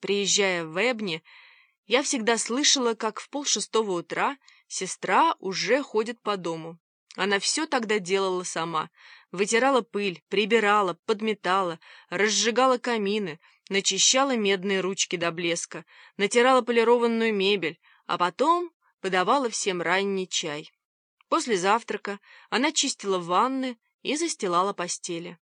Приезжая в Эбни, я всегда слышала, как в полшестого утра сестра уже ходит по дому. Она все тогда делала сама. Вытирала пыль, прибирала, подметала, разжигала камины, начищала медные ручки до блеска, натирала полированную мебель, а потом подавала всем ранний чай. После завтрака она чистила ванны и застилала постели.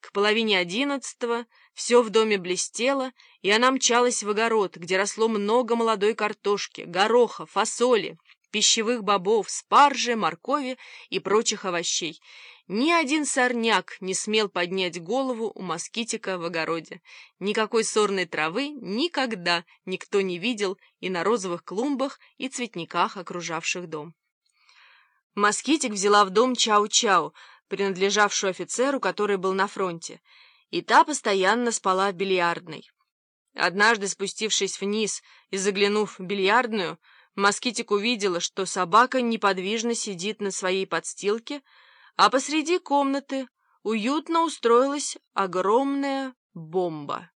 К половине одиннадцатого все в доме блестело, и она мчалась в огород, где росло много молодой картошки, гороха, фасоли, пищевых бобов, спаржи, моркови и прочих овощей. Ни один сорняк не смел поднять голову у москитика в огороде. Никакой сорной травы никогда никто не видел и на розовых клумбах и цветниках, окружавших дом. Москитик взяла в дом Чау-Чау, принадлежавшую офицеру, который был на фронте, и та постоянно спала в бильярдной. Однажды, спустившись вниз и заглянув в бильярдную, Москитик увидела, что собака неподвижно сидит на своей подстилке, а посреди комнаты уютно устроилась огромная бомба.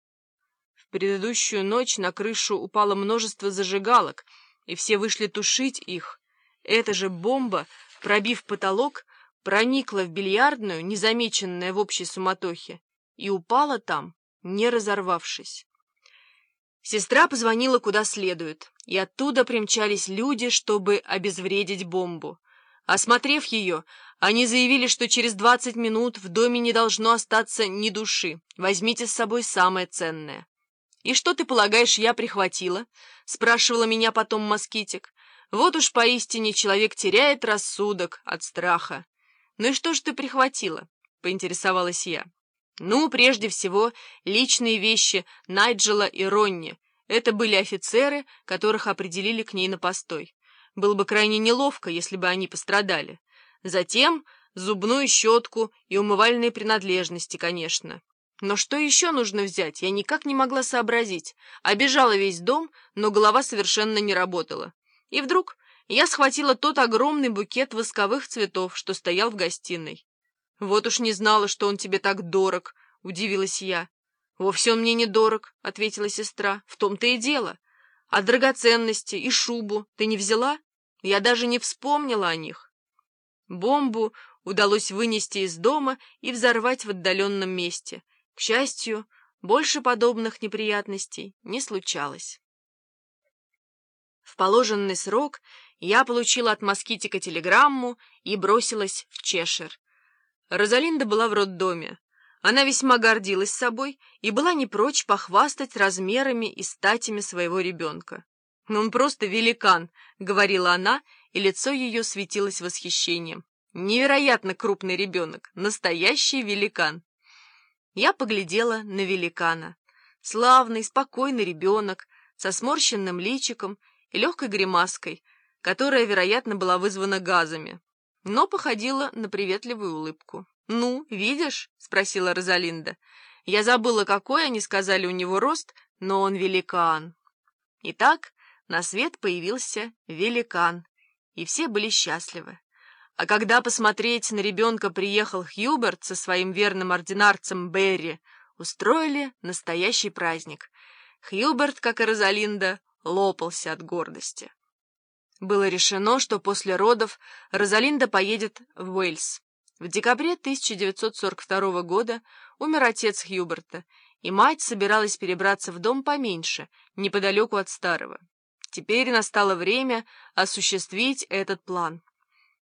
В предыдущую ночь на крышу упало множество зажигалок, и все вышли тушить их. Эта же бомба, пробив потолок, проникла в бильярдную, незамеченная в общей суматохе, и упала там, не разорвавшись. Сестра позвонила куда следует, и оттуда примчались люди, чтобы обезвредить бомбу. Осмотрев ее, они заявили, что через двадцать минут в доме не должно остаться ни души. Возьмите с собой самое ценное. «И что ты полагаешь, я прихватила?» — спрашивала меня потом москитик. «Вот уж поистине человек теряет рассудок от страха». «Ну и что же ты прихватила?» — поинтересовалась я. «Ну, прежде всего, личные вещи Найджела и Ронни. Это были офицеры, которых определили к ней на постой. Было бы крайне неловко, если бы они пострадали. Затем зубную щетку и умывальные принадлежности, конечно. Но что еще нужно взять, я никак не могла сообразить. Обежала весь дом, но голова совершенно не работала. И вдруг я схватила тот огромный букет восковых цветов, что стоял в гостиной. «Вот уж не знала, что он тебе так дорог», — удивилась я. «Вовсе он мне не дорог», — ответила сестра. «В том-то и дело. А драгоценности и шубу ты не взяла? Я даже не вспомнила о них». Бомбу удалось вынести из дома и взорвать в отдаленном месте. К счастью, больше подобных неприятностей не случалось. В положенный срок я получила от москитика телеграмму и бросилась в Чешир. Розалинда была в роддоме. Она весьма гордилась собой и была не прочь похвастать размерами и статями своего ребенка. «Ну, «Он просто великан», — говорила она, и лицо ее светилось восхищением. «Невероятно крупный ребенок, настоящий великан». Я поглядела на великана. Славный, спокойный ребенок, со сморщенным личиком и легкой гримаской — которая, вероятно, была вызвана газами, но походила на приветливую улыбку. «Ну, видишь?» — спросила Розалинда. «Я забыла, какой они сказали у него рост, но он великан». Итак, на свет появился великан, и все были счастливы. А когда посмотреть на ребенка приехал Хьюберт со своим верным ординарцем Берри, устроили настоящий праздник. Хьюберт, как и Розалинда, лопался от гордости. Было решено, что после родов Розалинда поедет в Уэльс. В декабре 1942 года умер отец Хьюберта, и мать собиралась перебраться в дом поменьше, неподалеку от старого. Теперь настало время осуществить этот план.